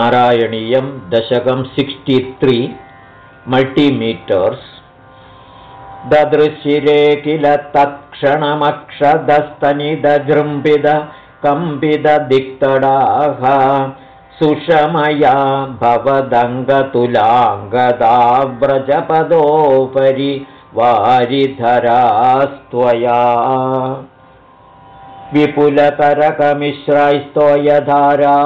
नारायणीयं दशकं sixty three मल्टिमीटर्स्। ददृशिरे किल तत्क्षणमक्षदस्तनिदजृम्बिद कम्पिददिक्तडाः सुषमया भवदङ्गतुलाङ्गदा व्रजपदोपरि वारिधरास्त्वया। विपुलतरकमिश्रैस्तोयधारा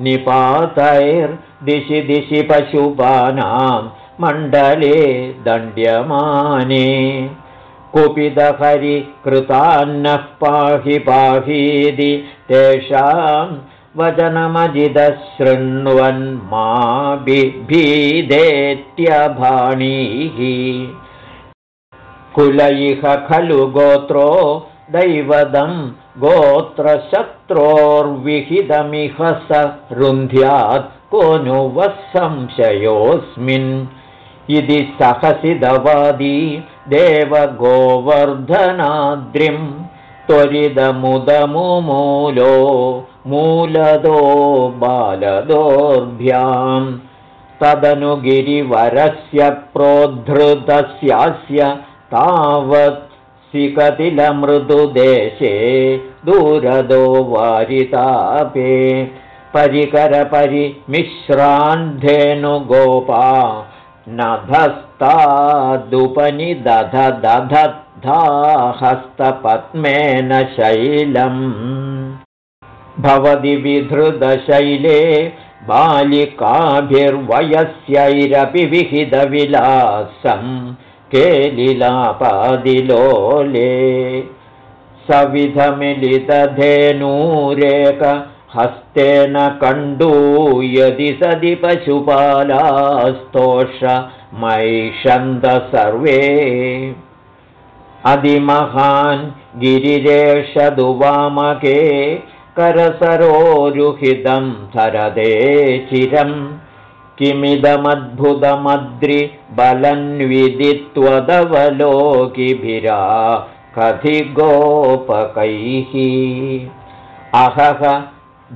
निपातैर्दिशि दिशि पशुपानां मण्डले दण्ड्यमाने। कुपिदहरिकृतान्नः पाहि पाहीति तेषां वचनमजिदशृण्वन् मा बिभीदेत्यभाणीः कुल इह खलु गोत्रो दैवदं गोत्रशत्रोर्विहितमिह स रुन्ध्यात् को नु वः संशयोऽस्मिन् इति सहसिदवादी देवगोवर्धनाद्रिं त्वरिदमुदमुमूलो मूलदो बालदोर्भ्यां तदनुगिरिवरस्य प्रोद्धृतस्यास्य तावत् सिकतिलमृदुदेशे दूरदो वारितापे। परिकरपरिमिश्रान्धेनुगोपा हस्तपद्मेन शैलम्। भवति विधृतशैले बालिकाभिर्वयस्यैरपि विहितविलासम् केलिलापादिलोले सविधमिलितधेनूरेकहस्तेन कण्डूयदि सदि पशुपालास्तोष मैषन्द सर्वे अधिमहान् गिरिरेषदुवामके करसरोरुहितं धरदे चिरम् किमिदमद्भुतमद्रिबलन्विदित्वदवलोकिभिरा कथिगोपकैः। अहह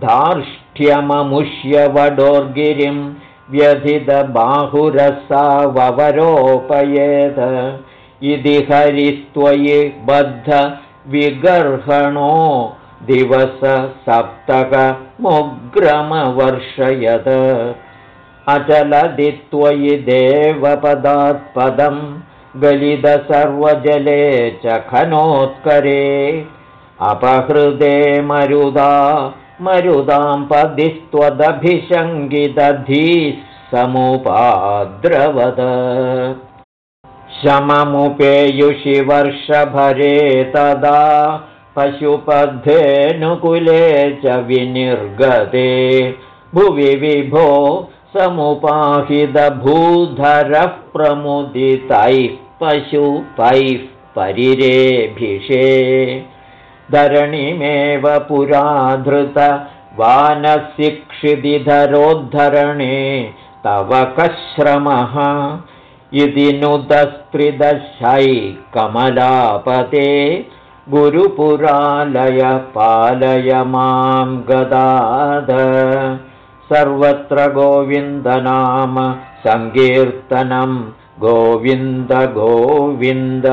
धार्ष्ठ्यममुष्यवडोर्गिरिं व्यधितबाहुरसावरोपयेत् इति हरिस्त्वयि बद्धविगर्हणो दिवससप्तकमुग्रमवर्षयत् अचलदि त्वयि देवपदात्पदं गलितसर्वजले च खनोत्करे। अपहृदे मरुदा मरुदां पदिस्त्वदभिषङ्गिदधीः समुपाद्रवद। शममुपेयुषि वर्षभरे तदा पशुपद्धेनुकुले च विनिर्गते। भुवि विभो समुपाहितभूधरः प्रमुदितैः पशुपैः परिरेभिषे। धरणिमेव पुराधृत वानशिक्षिधिधरोद्धरणे तव कश्रमः। इति नुदस्त्रिदशै कमलापते गुरुपुरालय पालय मां गदाद सर्वत्र गोविन्दनाम सङ्कीर्तनं गोविन्द गोविन्द